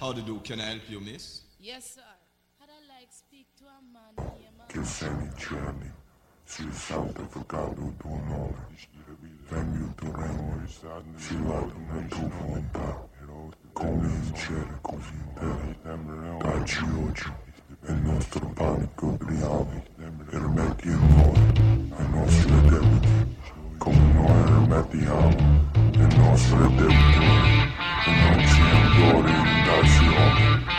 How to do? Can I help you, miss? Yes, sir. I'd I like speak to a man named che sei cieli, si salta peccato tuo nome. Venga il tuo regno, si lode la tua volontà, come in cielo così in terra. Dacci oggi il nostro pane quotidiano rimetti in noi ai nostri debiti, come noi rimettiamo ai nostri debitori, e non ci Dominación.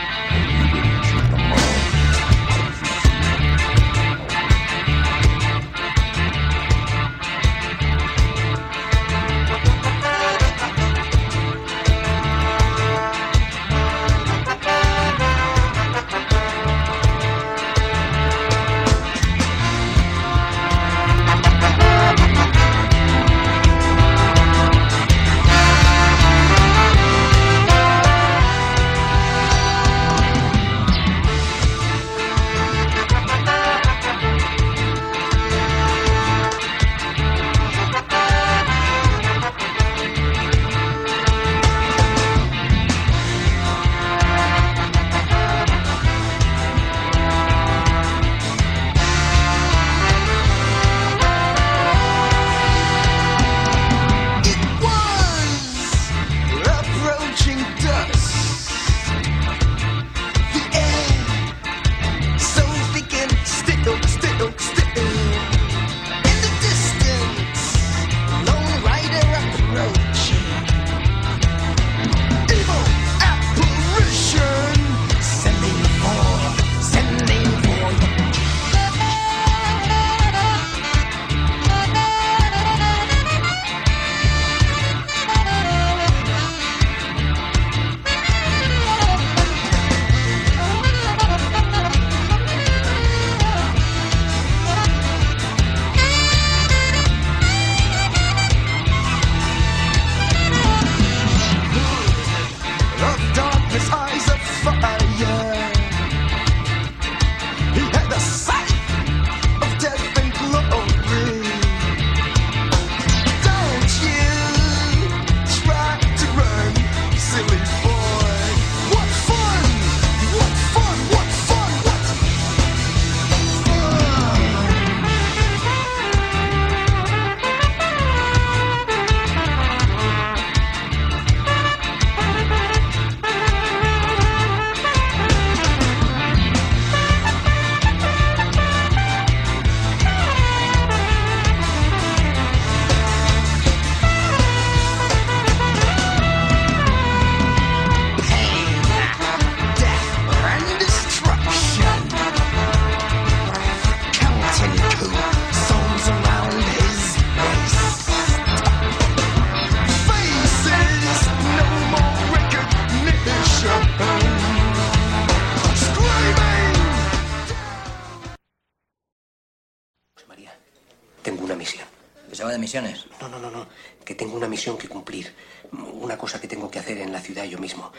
De misiones? No, no, no, no. Que tengo una misión que cumplir. Una cosa que tengo que hacer en la ciudad yo mismo.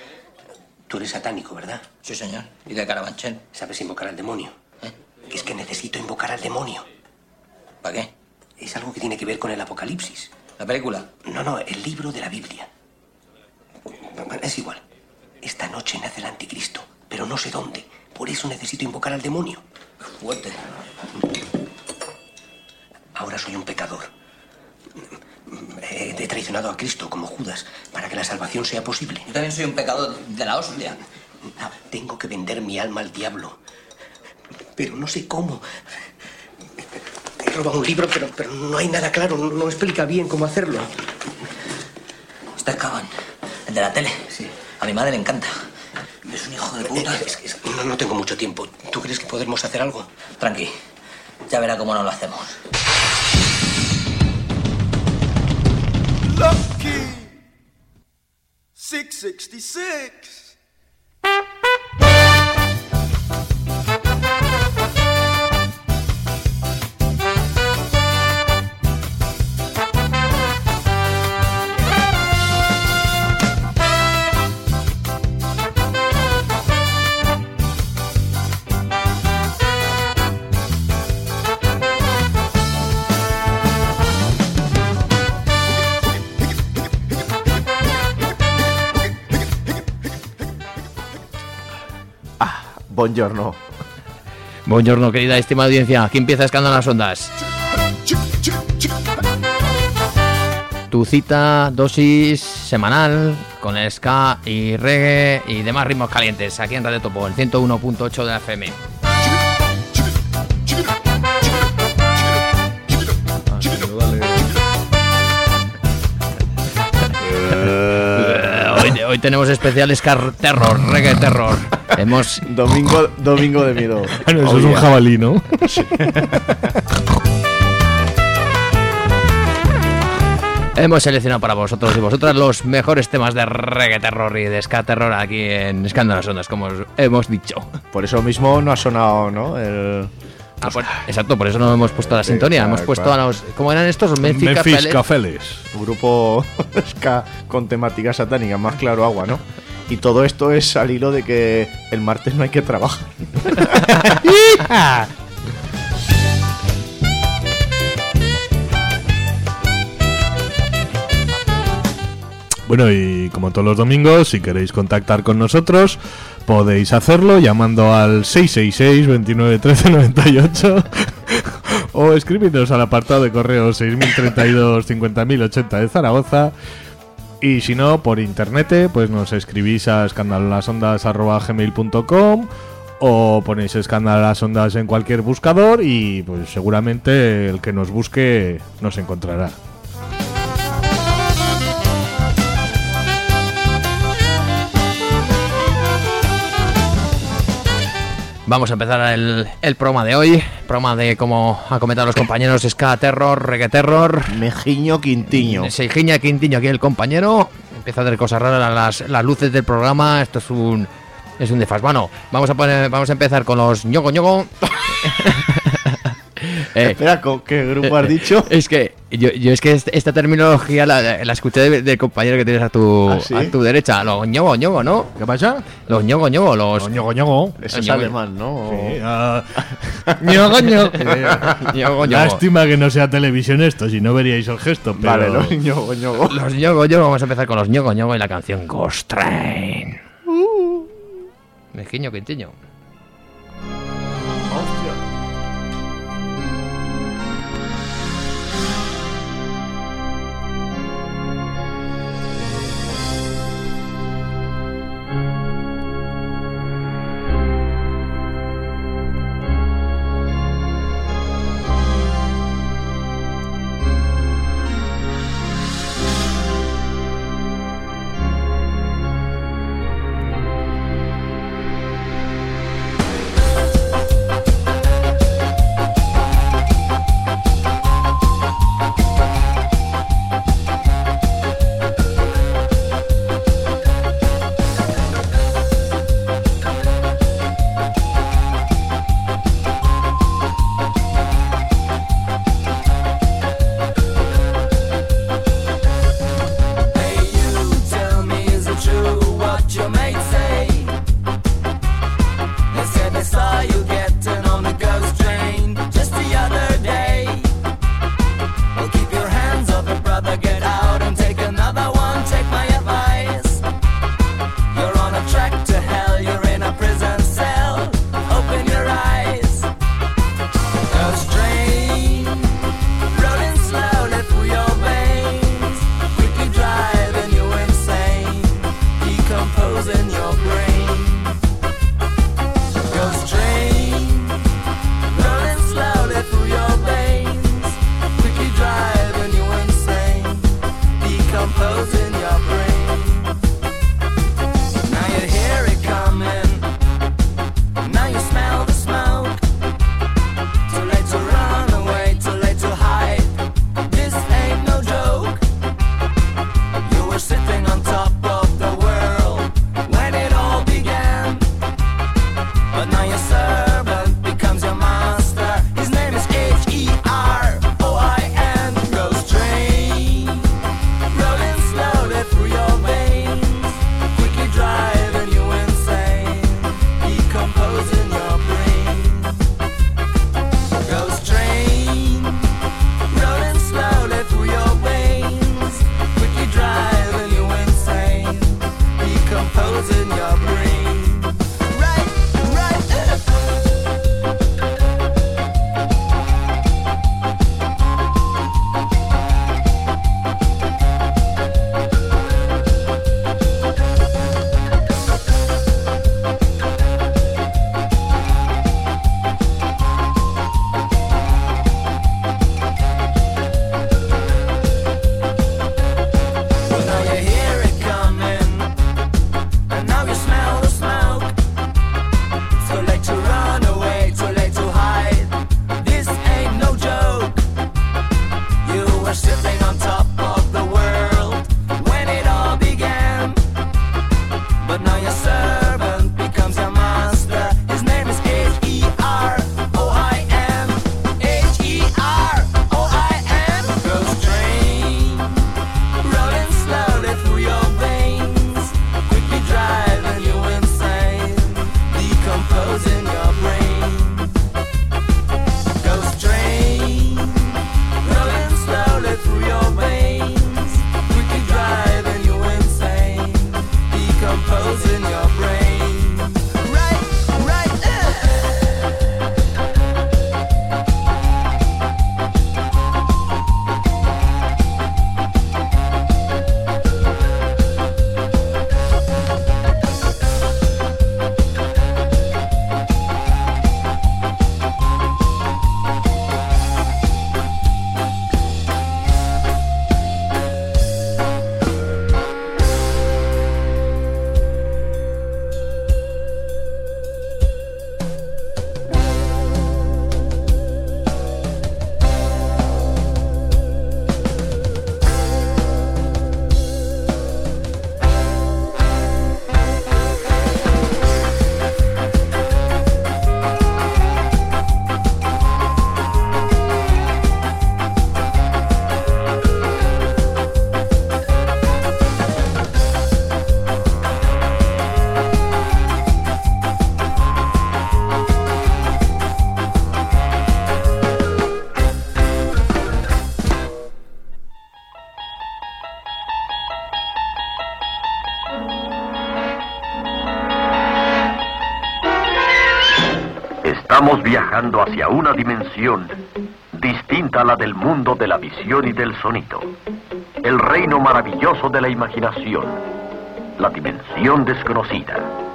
Tú eres satánico, ¿verdad? Sí, señor. ¿Y de Carabanchel? ¿Sabes invocar al demonio? ¿Eh? Es que necesito invocar al demonio. ¿Para qué? Es algo que tiene que ver con el apocalipsis. ¿La película? No, no, el libro de la Biblia. Es igual. Esta noche nace el anticristo, pero no sé dónde. Por eso necesito invocar al demonio. Fuerte. Ahora soy un pecador. He he traicionado a Cristo como Judas para que la salvación sea posible. Yo también soy un pecador de la hostia. Ah, Tengo que vender mi alma al diablo. Pero no sé cómo. He robado un libro, pero, pero no hay nada claro. No, no explica bien cómo hacerlo. Está Caban, el de la tele. Sí. A mi madre le encanta. Es un hijo de puta. Eh, es- es- no, no tengo mucho tiempo. ¿Tú crees que podemos hacer algo? Tranqui. Ya verá cómo no lo hacemos. Lucky 666. Buongiorno. Buongiorno, querida y estimada audiencia. Aquí empieza Escándalo en las Ondas. Tu cita, dosis semanal con ska y reggae y demás ritmos calientes aquí en Radio Topo, el 101.8 de la FM. Eh, Hoy, hoy tenemos especial Scar Terror, Reggae Terror. Hemos Domingo, domingo de miedo. Bueno, eso es un jabalí, ¿no? Hemos seleccionado para vosotros y vosotras los mejores temas de reggae terror y de ska terror aquí en Escándalos Ondas, como os hemos dicho. Por eso mismo no ha sonado, ¿no? El... Ah, pues, exacto, por eso no hemos puesto la Sí, sintonía. claro, hemos puesto claro. a los. ¿Cómo eran estos? Memphis, Memphis Cafeles. Cafeles. un grupo ska con temática satánica, más claro agua, ¿no? Y todo esto es al hilo de que el martes no hay que trabajar. Bueno, y como todos los domingos, si queréis contactar con nosotros, podéis hacerlo llamando al 666 29 13 98 o escribiros al apartado de correo 6032 50080 de Zaragoza. Y si no, por internet, pues nos escribís a escandalolasondas.gmail.com o ponéis escándalo las ondas en cualquier buscador y pues seguramente el que nos busque nos encontrará. Vamos a empezar el, el programa de hoy. Programa de, como ha comentado los compañeros, Ska Terror, Reggae Terror. Mejiño Quintiño. Seijiña Quintiño aquí el compañero. Empieza a hacer cosas raras las, las luces del programa. Esto es un es un desfasbano. Vamos a poner, vamos a empezar con los ñogo ñogo. Eh, Espera, ¿con ¿qué grupo has eh, dicho? Es que yo, yo es que est- esta terminología la, la escuché de- del compañero que tienes a tu, ¿Ah, sí? a tu derecha. Los ñogo ñogo, ¿no? ¿Qué pasa? Los ñogo ñogo, los Ñogo, ñogo. Eso es alemán, ¿no? Sí, ah, ñogo, ñogo. ñogo ñogo. Lástima que no sea televisión esto, si no veríais el gesto. Pero... Vale, ¿no? ñogo, ñogo. Los ñogo ñogo, vamos a empezar con los ñogo ñogo y la canción Ghost Train. Mezquiño Quintiño. Hacia una dimensión distinta a la del mundo de la visión y del sonido. El reino maravilloso de la imaginación. La dimensión desconocida.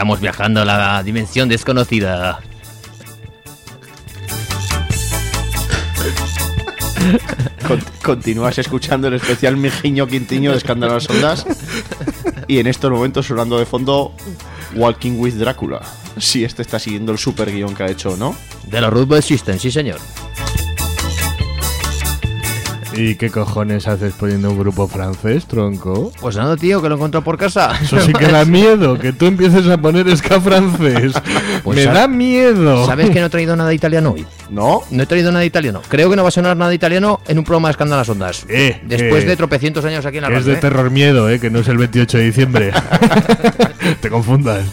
Estamos viajando a la dimensión desconocida. Con- continúas escuchando el especial Mijiño Quintiño de Escándalos Ondas. Y en estos momentos sonando de fondo Walking with Drácula. Si este está siguiendo el super guion que ha hecho, ¿no? De los Rootboy System, sí señor. ¿Y qué cojones haces poniendo un grupo francés, tronco? Pues nada, tío, que lo encontró por casa. Eso sí que da miedo, que tú empieces a poner ska francés. Pues Me da miedo. ¿Sabes que no he traído nada italiano hoy? ¿No? No he traído nada italiano. Creo que no va a sonar nada italiano en un programa de Escándalas Ondas. Eh, Después que- de tropecientos años aquí en la Que es radio, de ¿eh? terror miedo, eh, que no es el 28 de diciembre. Te confundas.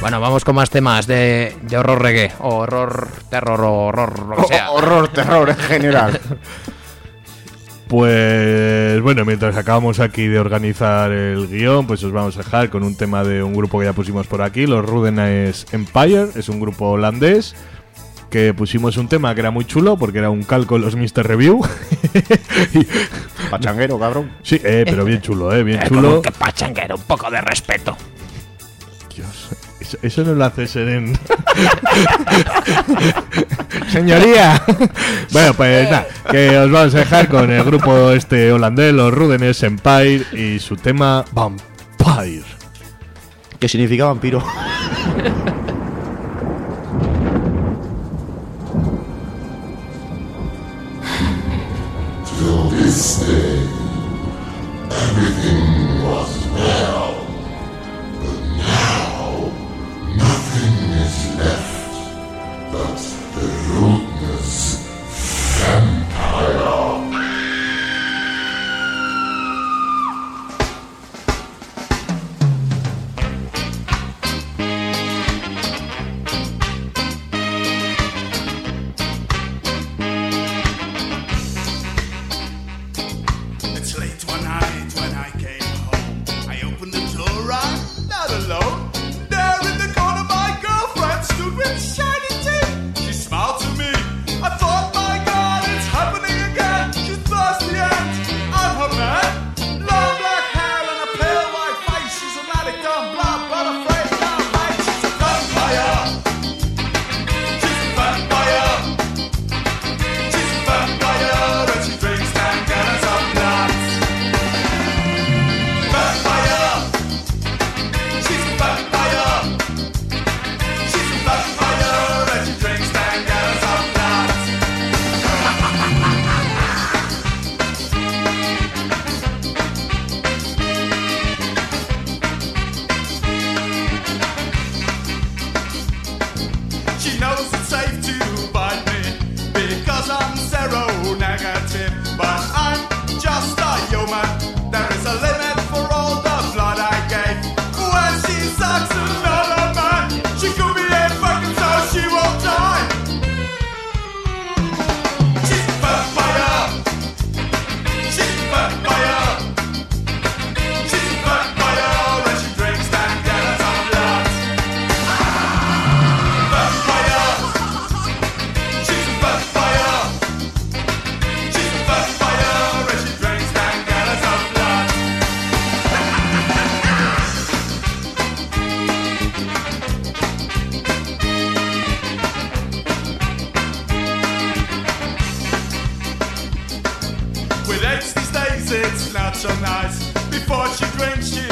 Bueno, vamos con más temas de, de horror reggae, horror, terror, o horror, lo que sea. Horror, terror en general. Pues bueno, mientras acabamos aquí de organizar el guion, pues os vamos a dejar con un tema de un grupo que ya pusimos por aquí, los Rudenes Empire, es un grupo holandés que pusimos un tema que era muy chulo porque era un calco de los Mr. Review. Pachanguero, cabrón. Sí, eh, pero bien chulo, eh, bien Eh, chulo. que pachanguero, un poco de respeto. Eso, eso no lo hace Seren. Señoría. bueno, pues nada, que os vamos a dejar con el grupo este holandés, los Rudenes Empire y su tema Vampire. ¿Qué significa vampiro? Till this day, everything so nice. Before she drinks, she'll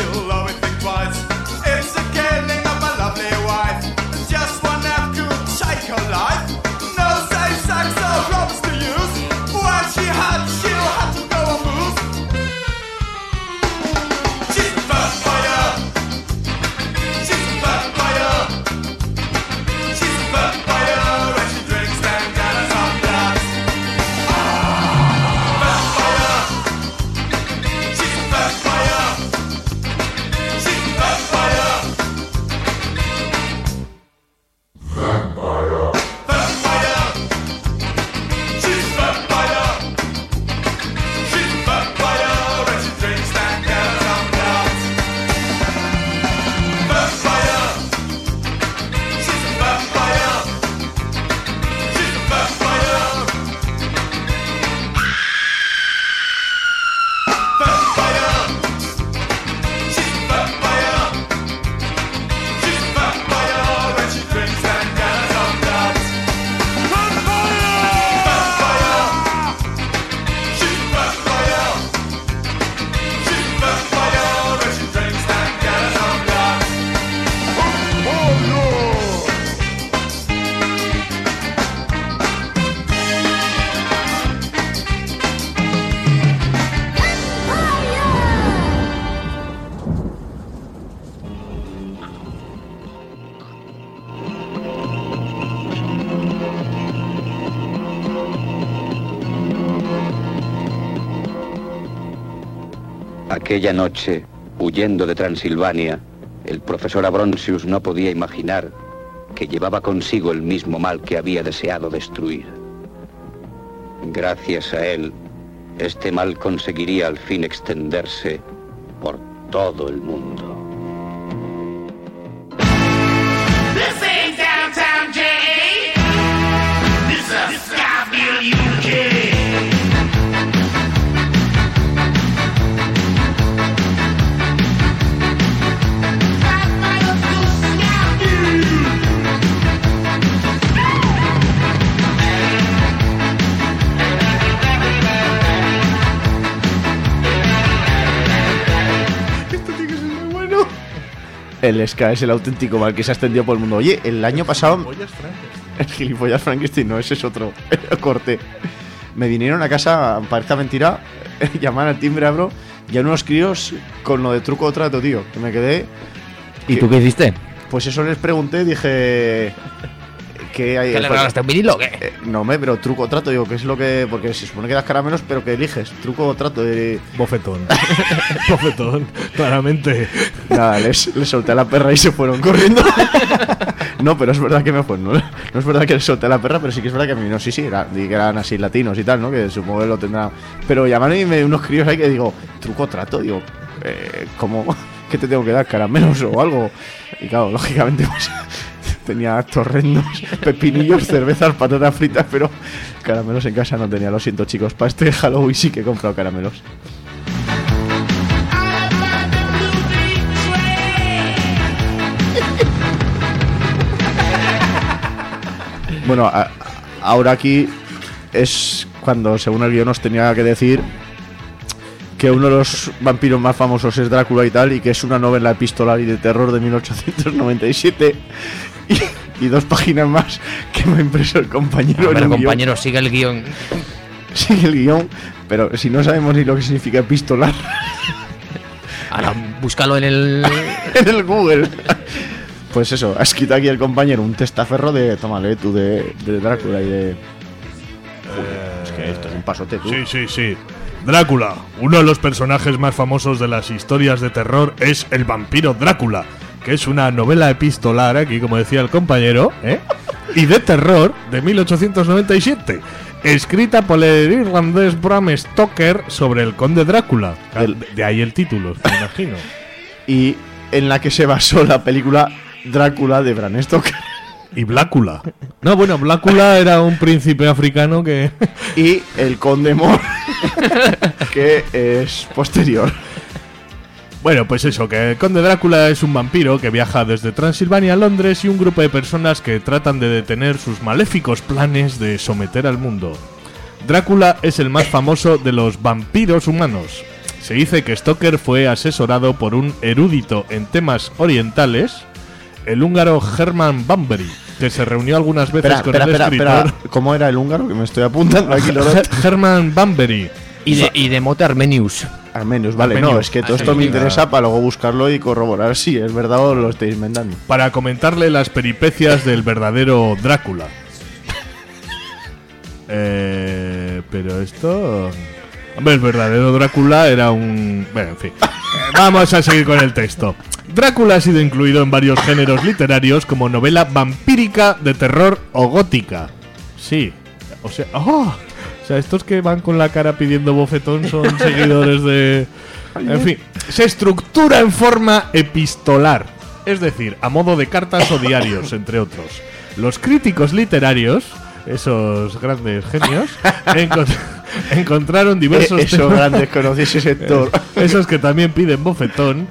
Aquella noche, huyendo de Transilvania, el profesor Abronsius no podía imaginar que llevaba consigo el mismo mal que había deseado destruir. Gracias a él, este mal conseguiría al fin extenderse por todo el mundo. El ska es el auténtico mal que se ha extendido por el mundo. Oye, el año pasado. El gilipollas Frankenstein, no, ese es otro corte. Me vinieron a casa, parezca mentira, llaman al timbre, abro, y a unos críos con lo de truco o trato, tío. Que me quedé. ¿Y tú qué hiciste? Pues eso les pregunté, dije. ¿Qué hay? ¿Que le pues, regalaste un vinilo o qué? eh, no, me, pero truco o trato, digo, ¿qué es lo que.? Porque se supone que das caramelos, pero que eliges. Truco o trato. De... Bofetón. Bofetón, claramente. Nada, les, les solté a la perra y se fueron corriendo. no, pero es verdad que me fue. No, no es verdad que les solté a la perra, pero sí que es verdad que a mí no, sí, sí, era, que eran así latinos y tal, ¿no? Que supongo que lo tendrá. Pero llamaron y me unos críos ahí que digo, truco o trato, digo, eh, ¿cómo? ¿Qué te tengo que dar? ¿Caramelos o algo? Y claro, lógicamente, pues tenía torrendos, pepinillos, cervezas, patatas fritas, pero caramelos en casa no tenía. Lo siento, chicos, para este Halloween sí que he comprado caramelos. Bueno, a- ahora aquí es cuando, según el guion, nos tenía que decir que uno de los vampiros más famosos es Drácula y tal, y que es una novela epistolar y de terror de 1897. Y, y dos páginas más que me ha impreso el compañero. Pero guion. compañero, sigue el guion. Sigue el guion, pero si no sabemos ni lo que significa epistolar Ahora, búscalo en el. en el Google. Pues eso, ha escrito aquí el compañero un testaferro de, tómale tú, de, de Drácula y de... Joder, es que esto es un pasote, tú. Sí, sí, sí. Drácula, uno de los personajes más famosos de las historias de terror es el vampiro Drácula, que es una novela epistolar, aquí como decía el compañero, ¿eh? y de terror de 1897, escrita por el irlandés Bram Stoker sobre el conde Drácula. De, de ahí el título, me imagino. Y en la que se basó la película Drácula de Bram Stoker. Y Blácula. No, bueno, Blácula era un príncipe africano que... y el conde Mor, que es posterior. Bueno, pues eso, que el Conde Drácula es un vampiro que viaja desde Transilvania a Londres y un grupo de personas que tratan de detener sus maléficos planes de someter al mundo. Drácula es el más famoso de los vampiros humanos. Se dice que Stoker fue asesorado por un erudito en temas orientales, el húngaro Herman Bambery, que se reunió algunas veces Espera, con espera, el espera, escritor. ¿Cómo era el húngaro? Que me estoy apuntando aquí. Herman Bambery. Y de, y de mote Armenius. Armenius, vale, Armenius. no, es que todo esto me interesa para luego buscarlo y corroborar si es verdad o lo estáis inventando. para comentarle las peripecias del verdadero Drácula. Eh, pero esto... Hombre, el verdadero Drácula era un... Bueno, en fin. Vamos a seguir con el texto. Drácula ha sido incluido en varios géneros literarios como novela vampírica de terror o gótica. Sí. O sea... ¡oh! O sea, estos que van con la cara pidiendo bofetón son seguidores de... En fin, se estructura en forma epistolar, es decir, a modo de cartas o diarios, entre otros. Los críticos literarios, esos grandes genios, encont- encontraron diversos Eh, esos temas- grandes conocéis ese sector. esos que también piden bofetón,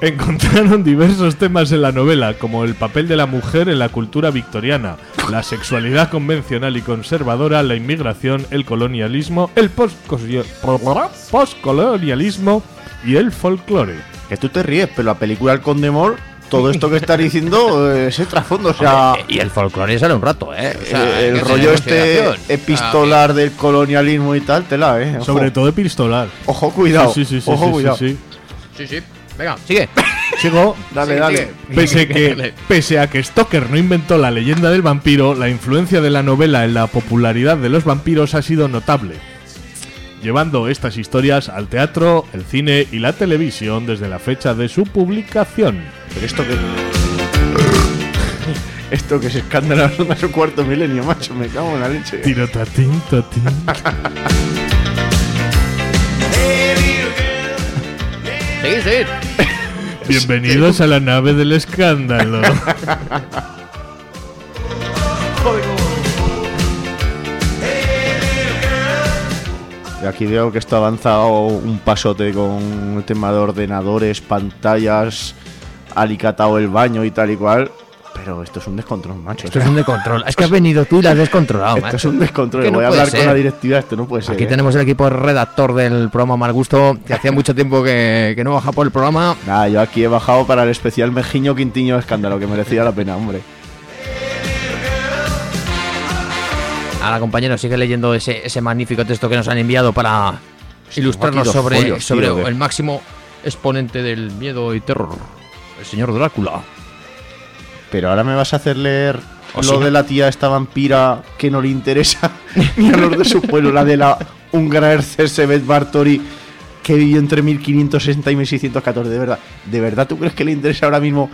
encontraron diversos temas en la novela, como el papel de la mujer en la cultura victoriana, la sexualidad convencional y conservadora, la inmigración, el colonialismo, el postcolonialismo y el folclore. Que tú te ríes, pero la película El Conde Mor, todo esto que estás diciendo es el trasfondo. O sea, Hombre, y el folclore sale un rato, ¿eh? O sea, eh, el rollo este epistolar del colonialismo y tal, tela, eh. Ojo. Sobre todo epistolar. Ojo, cuidado. Sí, sí, sí, Ojo, sí, cuidado. sí, sí. Sí, sí. Venga, sigue. Sigo. Dale, Sí, dale. Pese, que, pese a que Stoker no inventó la leyenda del vampiro, la influencia de la novela en la popularidad de los vampiros ha sido notable, llevando estas historias al teatro, el cine y la televisión desde la fecha de su publicación. Pero esto que. Esto que es escándalo de su cuarto milenio, macho, me cago en la leche. Tiro tatín, tatín. Seguir, seguir. Bienvenidos a la nave del escándalo. Y Aquí veo que esto ha avanzado un pasote con el tema de ordenadores, pantallas, alicatado el baño y tal y cual. Pero esto es un descontrol, macho. Esto es un descontrol. Es que has venido tú y la has descontrolado, Esto es un descontrol. Que no Voy a puede hablar con ser. la directiva. Esto no puede ser. Aquí ¿eh? tenemos el equipo redactor del programa Mal Gusto, que hacía mucho tiempo que, que no baja por el programa. Nada, yo aquí he bajado para el especial Mejiño Quintiño Escándalo, que merecía la pena, hombre. Ahora, compañero, sigue leyendo ese, ese magnífico texto que nos han enviado para ilustrarnos sobre, sobre tío, que- el máximo exponente del miedo y terror, el señor Drácula. Pero ahora me vas a hacer leer ¿O lo sí? de la tía esta vampira que no le interesa ni a los de su pueblo, la de la húngara Ercesebet Bartori que vivió entre 1560 y 1614. De verdad, ¿de verdad tú crees que le interesa ahora mismo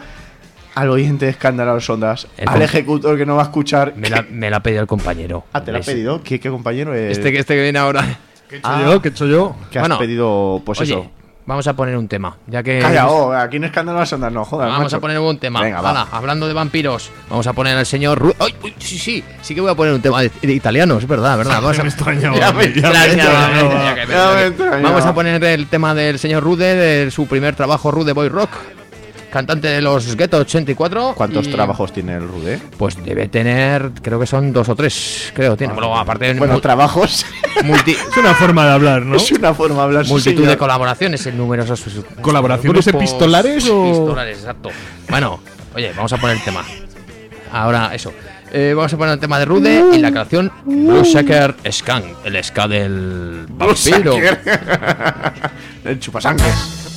al oyente de Escándalo a los Ondas, El al ejecutor que no va a escuchar? Me la, me la ha pedido el compañero. Ah, ¿te la ha pedido? ¿Qué, qué compañero es? Este, que- este que viene ahora. ¿Qué he hecho Ah. yo? ¿Qué he hecho yo? que has Bueno, pedido, pues Oye, eso. Vamos a poner un tema, ya que... Calla, oh, aquí en Escándalo a los Ondas, no jodas. Vamos macho. a poner un tema. Venga, va. Hala, hablando de vampiros, vamos a poner al señor Ru- ¡Ay, uy, sí, sí, sí que voy a poner un tema de, de italiano, es verdad, verdad. Vamos a... Vamos a poner el tema del señor Rude, de su primer trabajo, Rude Boy Rock, cantante de los Ghetto 84. ¿Cuántos y, trabajos tiene el Rude? Pues debe tener, creo que son dos o tres, creo. Tiene, Bueno, aparte de Bueno, trabajos. multi- Es una forma de hablar, ¿no? Es una forma de hablar. multitud señor. de colaboraciones en numerosos ¿Colaboraciones grupos epistolares o...? epistolares, exacto. Bueno, oye, vamos a poner el tema. Ahora, eso. Eh, vamos a poner el tema de Rude y la canción Blue Shaker Skank, el ska del vampiro. el chupasangres.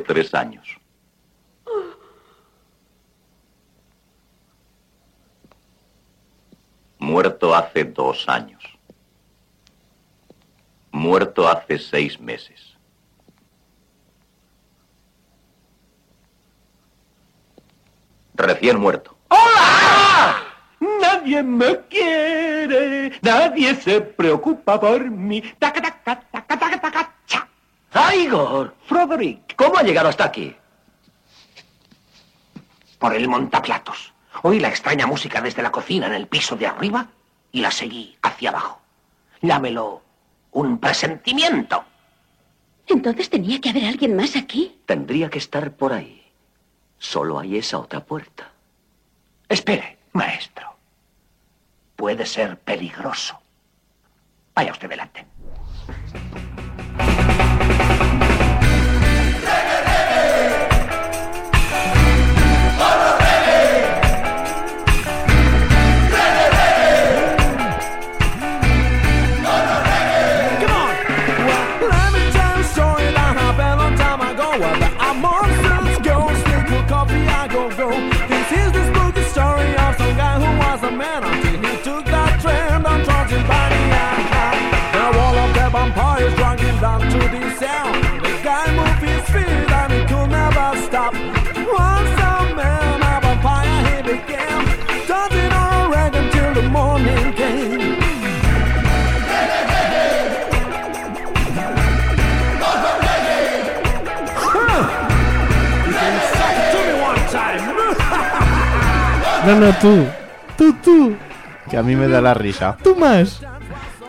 Tres años. Muerto hace dos años. Muerto hace seis meses. Recién muerto. Nadie me quiere, nadie se preocupa por mí. Taca, taca. ¡Ah, Igor! Frederick, ¿Cómo ha llegado hasta aquí? por el montaplatos. Oí la extraña música desde la cocina en el piso de arriba y la seguí hacia abajo. Llámelo un presentimiento. Entonces tenía que haber alguien más aquí. Tendría que estar por ahí. Solo hay esa otra puerta. Espere, maestro. Puede ser peligroso. Vaya usted delante. No, no, tú. Tú, tú. Que a mí me da la risa. Tú más.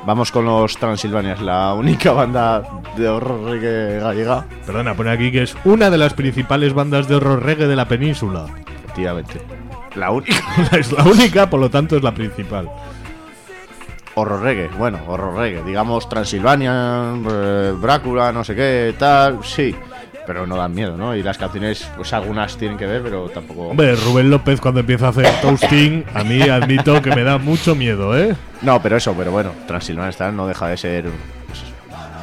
Vamos con los Transilvanias, la única banda de horror reggae gallega. Perdona, pone aquí que es una de las principales bandas de horror reggae de la península. Efectivamente. La única. es la única, por lo tanto es la principal. Horror reggae, bueno, horror reggae. Digamos Transilvania, eh, Brácula, no sé qué, tal, sí. Pero no dan miedo, ¿no? Y las canciones, pues algunas tienen que ver, pero tampoco. Hombre, Rubén López cuando empieza a hacer toasting, a mí admito que me da mucho miedo, ¿eh? No, pero eso, pero bueno, Transilvania está, no deja de ser pues,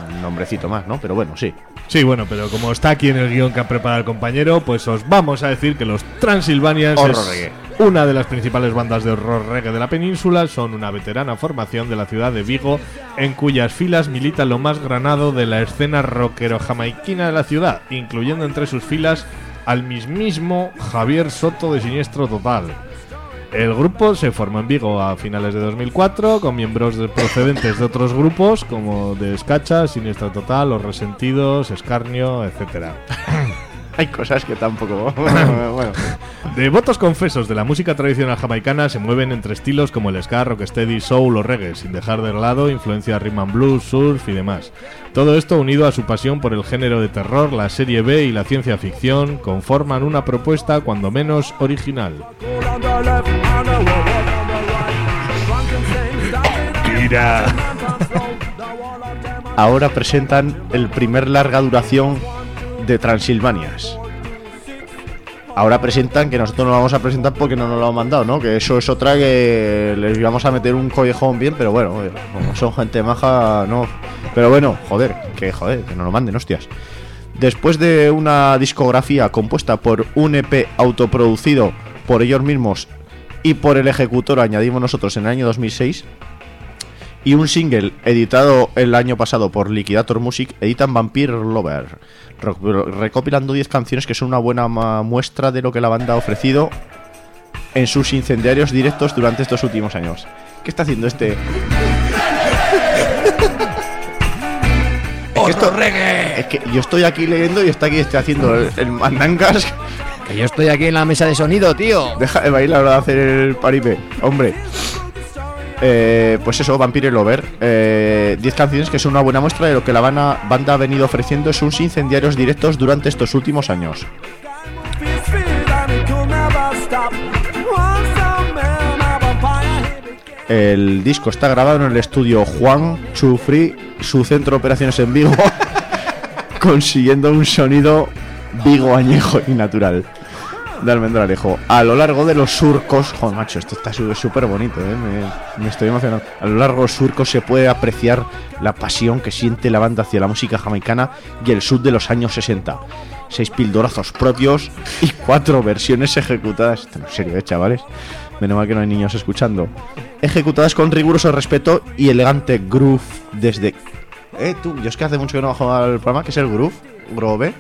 un nombrecito más, ¿no? Pero bueno, sí. Sí, bueno, pero como está aquí en el guion que ha preparado el compañero, pues os vamos a decir que los Transilvanians Horror es reggae. una de las principales bandas de horror reggae de la península, son una veterana formación de la ciudad de Vigo, en cuyas filas milita lo más granado de la escena rockero jamaiquina de la ciudad, incluyendo entre sus filas al mismísimo Javier Soto de Siniestro Total. El grupo se formó en Vigo a finales de 2004 con miembros de- procedentes de otros grupos como de Escacha, Siniestra Total, Los Resentidos, Escarnio, etcétera. Hay cosas que tampoco. bueno. Devotos confesos de la música tradicional jamaicana se mueven entre estilos como el ska, rocksteady, soul o reggae, sin dejar de lado influencias rhythm and blues, surf y demás. Todo esto unido a su pasión por el género de terror, la serie B y la ciencia ficción conforman una propuesta cuando menos original. Tira. Ahora presentan el primer larga duración de Transilvanias. Ahora presentan que nosotros no lo vamos a presentar porque no nos lo han mandado, ¿no? Que eso es otra que les íbamos a meter un collejón bien, pero bueno, como son gente maja, no. Pero bueno, joder, que joder, que nos lo manden, hostias. Después de una discografía compuesta por un EP autoproducido por ellos mismos y por el ejecutor, añadimos nosotros en el año 2006, y un single editado el año pasado por Liquidator Music, editan Vampire Lover, recopilando 10 canciones que son una buena ma- muestra de lo que la banda ha ofrecido en sus incendiarios directos durante estos últimos años. ¿Qué está haciendo este? Es que esto- Es que yo estoy aquí leyendo y está aquí este haciendo el, el mandangas. Que yo estoy aquí en la mesa de sonido, tío. Deja de bailar de hacer el paripe. Hombre. Eh, pues eso, Vampire Lover. 10 canciones que son una buena muestra de lo que la banda, ha venido ofreciendo en sus incendiarios directos durante estos últimos años. El disco está grabado en el estudio Juan Chufri, su centro de operaciones en Vigo, consiguiendo un sonido Vigo añejo y natural. De Almendralejo. A lo largo de los surcos, joder, macho, esto está súper bonito, ¿eh? me, me estoy emocionando. A lo largo de los surcos se puede apreciar la pasión que siente la banda hacia la música jamaicana y el sud de los años 60. Seis pildorazos propios y cuatro versiones ejecutadas. Esto en serio, ¿eh, chavales? Menos mal que no hay niños escuchando. Ejecutadas con riguroso respeto y elegante groove desde. Eh, tú, yo es que hace mucho que no bajo al programa, que es el groove, Groove.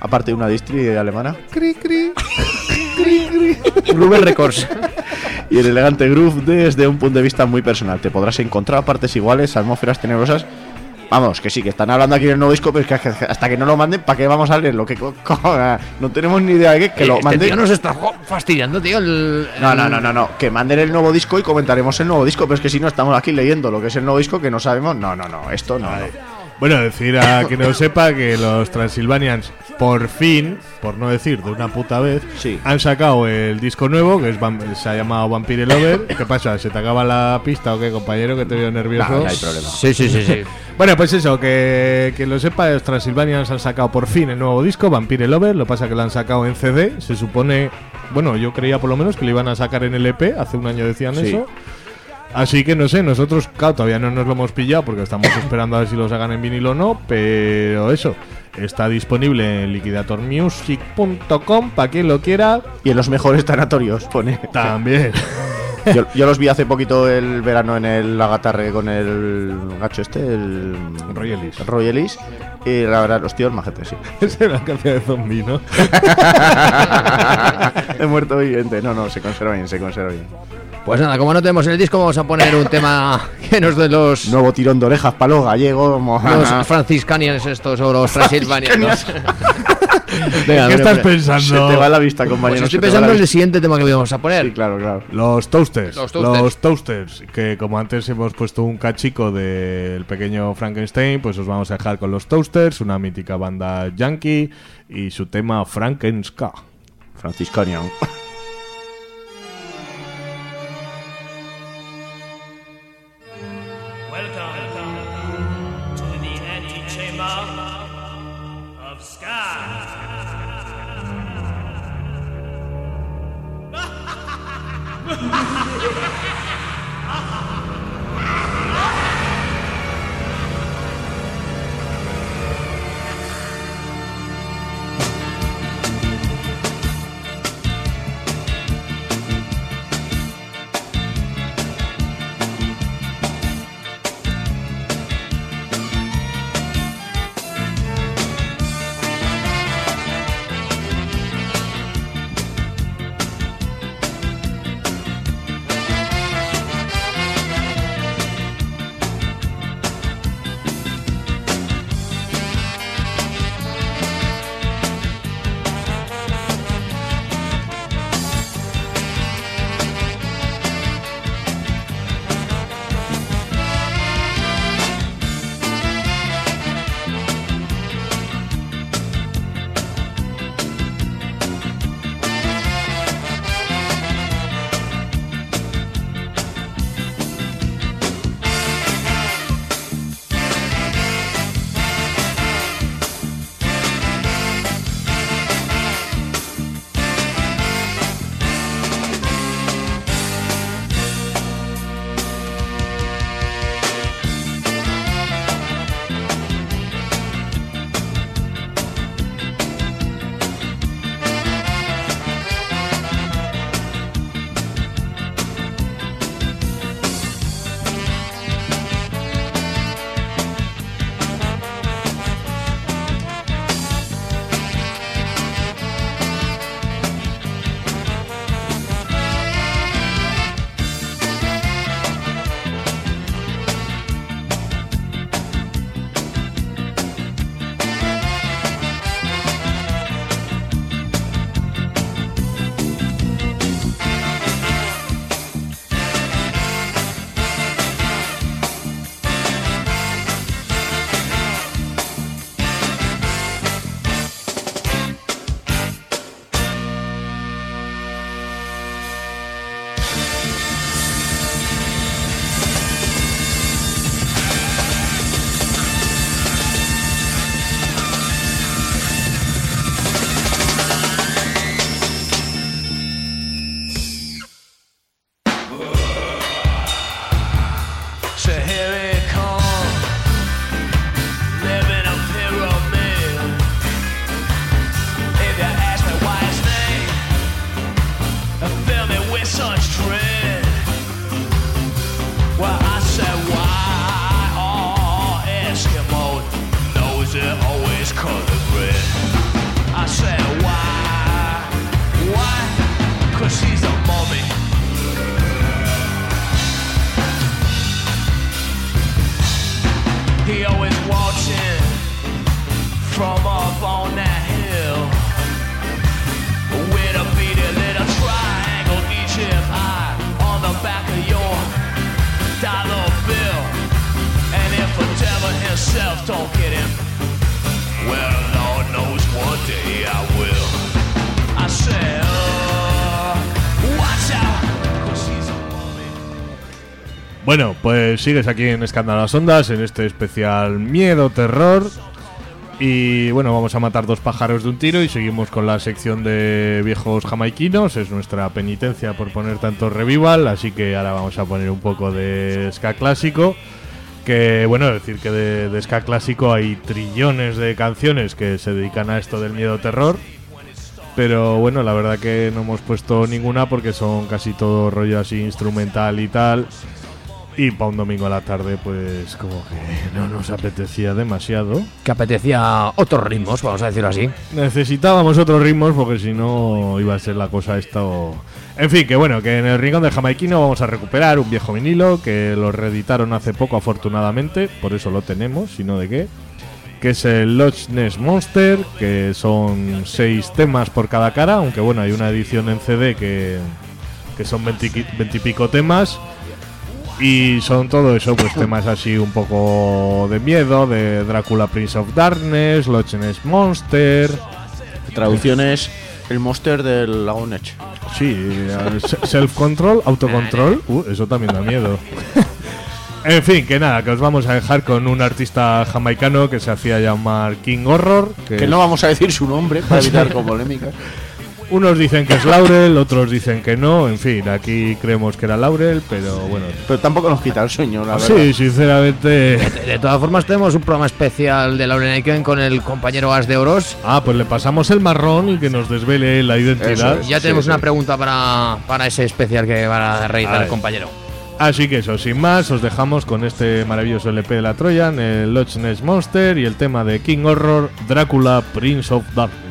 Aparte de una distri alemana. Cri, cri. Groove Records. Y el elegante groove desde un punto de vista muy personal. Te podrás encontrar partes iguales, atmósferas tenebrosas. Vamos, que sí, que están hablando aquí en el nuevo disco, pero es que hasta que no lo manden, ¿para qué vamos a leer? Lo que no tenemos ni idea de qué, que lo este manden. tío nos está fastidiando, tío. el- No, no, el- no, no, no. Que manden el nuevo disco y comentaremos el nuevo disco. Pero es que si no estamos aquí leyendo lo que es el nuevo disco que no sabemos. No, no, no. Esto no. no. Bueno, decir a quien no sepa que los Transylvanians, por fin, por no decir de una puta vez, han sacado el disco nuevo que es se ha llamado Vampire Lover. ¿Qué pasa? ¿Se te acaba la pista o qué, compañero? Que te veo nervioso. No, no hay problema. Sí, sí, sí, sí. Bueno, pues eso, que, que lo sepa, los Transylvanians han sacado por fin el nuevo disco, Vampire Lover. Lo que pasa que lo han sacado en CD. Se supone, bueno, yo creía por lo menos que lo iban a sacar en LP. Hace un año decían Sí. eso. Así que no sé, nosotros, claro, todavía no nos lo hemos pillado porque estamos esperando a ver si lo sacan en vinilo o no, pero eso, está disponible en liquidatormusic.com para quien lo quiera. Y en los mejores tanatorios, pone. También. Yo, yo los vi hace poquito el verano en el Agatarre con el gacho este, el Royelis. Royelis. Y la verdad, los tíos majetes, sí. Era la canción de zombie, ¿no? He muerto viviente. No, no, se conserva bien, se conserva bien. Pues nada, como no tenemos el disco, vamos a poner un tema que nos de los, Nuevo tirón de orejas para los gallegos. los franciscanians estos o los transilvanianos. Venga, ¿Qué estás pensando? Se te va la vista, compañero. Pues estoy pensando en el siguiente tema que vamos a poner. Sí, claro, claro. Los toasters, Los toasters. que como antes hemos puesto un cachico del pequeño Frankenstein, pues os vamos a dejar con los toasters, una mítica banda yankee y su tema Frankenska. Franciscanian. Welcome to the antechamber of Sky. pues sigues aquí en Escándalas Ondas, en este especial Miedo, Terror. Y bueno, vamos a matar dos pájaros de un tiro y seguimos con la sección de viejos jamaiquinos. Es nuestra penitencia por poner tanto revival, así que ahora vamos a poner un poco de ska clásico. Que bueno, decir que de, ska clásico hay trillones de canciones que se dedican a esto del miedo terror. Pero bueno, la verdad que no hemos puesto ninguna porque son casi todo rollo así instrumental y tal. Y para un domingo a la tarde, pues como que no nos apetecía demasiado. Que apetecía otros ritmos, vamos a decirlo así. Necesitábamos otros ritmos porque si no iba a ser la cosa esta o... En fin, que bueno, que en el rincón del jamaiquino vamos a recuperar un viejo vinilo que lo reeditaron hace poco afortunadamente, por eso lo tenemos, si no de qué. Que es el Ness Monster, que son seis temas por cada cara, aunque bueno, hay una edición en CD que, que son 20 y pico temas. Y son todo eso, pues temas así un poco de miedo, de Drácula Prince of Darkness, Loch Ness Monster. Traducciones el monster del lago Nech. Sí, se- self-control, autocontrol. Uh, eso también da miedo. En fin, que nada, que os vamos a dejar con un artista jamaicano que se hacía llamar King Horror. Que, Que no vamos a decir su nombre para evitar con polémicas. Unos dicen que es Laurel, otros dicen que no. En fin, aquí creemos que era Laurel, pero bueno. Pero tampoco nos quita el sueño, la verdad. Sí, sinceramente. De todas formas, tenemos un programa especial de Lauren Aiken con el compañero As de Oros. Ah, pues le pasamos el marrón y que nos desvele la identidad. ya tenemos una pregunta para, para ese especial que va a realizar A el compañero. Así que eso, sin más, os dejamos con este maravilloso LP de la Troyan, el Loch Ness Monster y el tema de King Horror, Drácula, Prince of Darkness.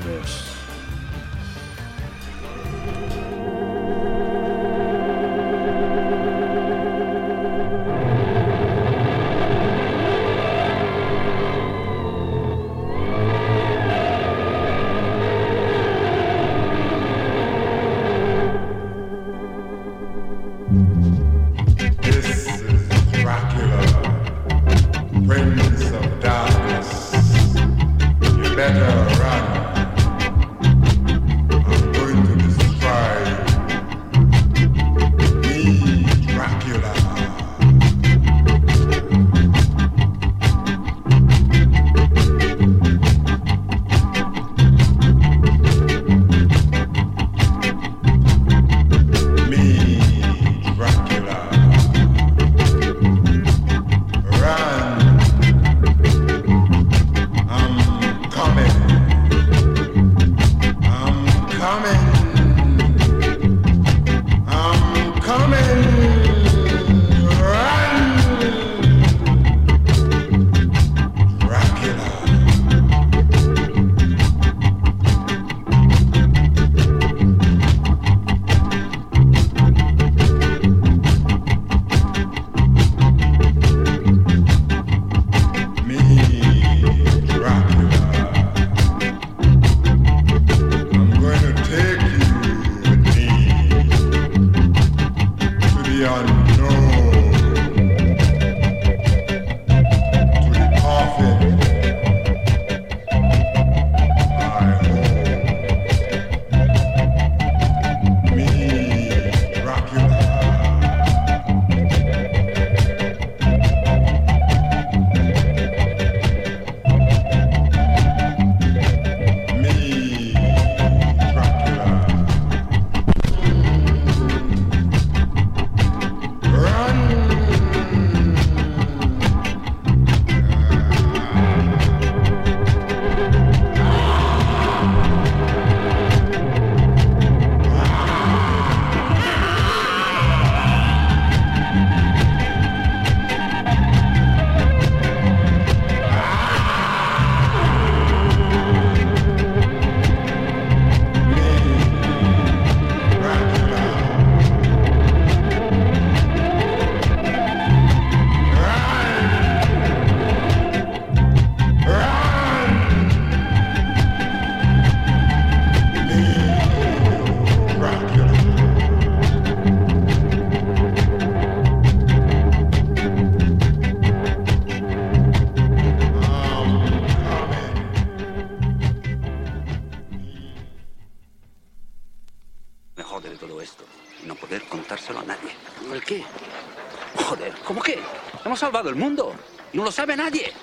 El mundo. Y no lo sabe nadie.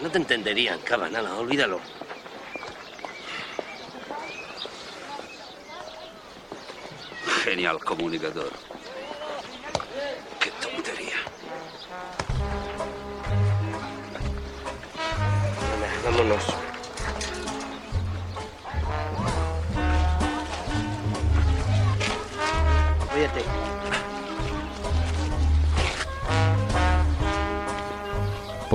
No te entenderían, cava, nada, olvídalo. Genial comunicador.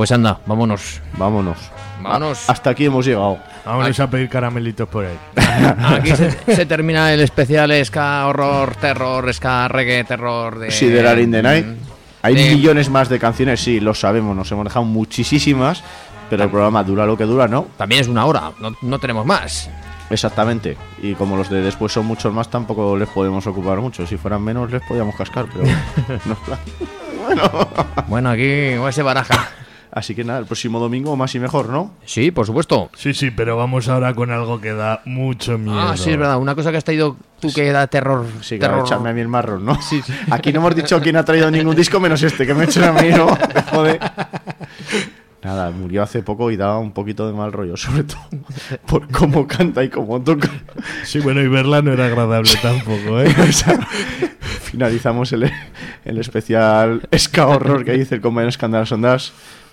Pues anda, vámonos. Vámonos. Vámonos. A- hasta aquí hemos llegado. Vámonos a pedir caramelitos por ahí. Aquí se, se termina el especial Ska Horror, Terror, Ska Reggae, Terror de. Siderar in the Night. Hay de- millones más de canciones, sí, lo sabemos, nos hemos dejado muchísimas, pero el programa dura lo que dura, ¿no? También es una hora, no, no tenemos más. Exactamente. Y como los de después son muchos más, tampoco les podemos ocupar mucho. Si fueran menos, les podíamos cascar, pero no. Bueno. Bueno, aquí o se baraja. Así que nada, el próximo domingo más y mejor, ¿no? Sí, por supuesto. Sí, sí, pero vamos ahora con algo que da mucho miedo. Ah, sí, es verdad. Una cosa que has traído tú que da terror. Sí, terror. claro, echarme a mí el marrón, ¿no? Aquí no hemos dicho quién ha traído ningún disco menos este, que me echen a mí, ¿no? Me jode. Nada, murió hace poco y daba un poquito de mal rollo, sobre todo por cómo canta y cómo toca. Sí, bueno, y verla no era agradable tampoco, ¿eh? O sea, finalizamos el, el especial Ska Horror que dice el compañero Escándalas Ondas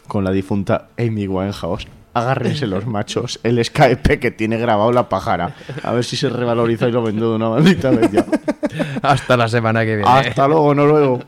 con la difunta Amy Winehouse. Agárrense los machos, el EP que tiene grabado la pájara. A ver si se revaloriza y lo vendo de una maldita vez ya. Hasta la semana que viene. Hasta luego, no luego.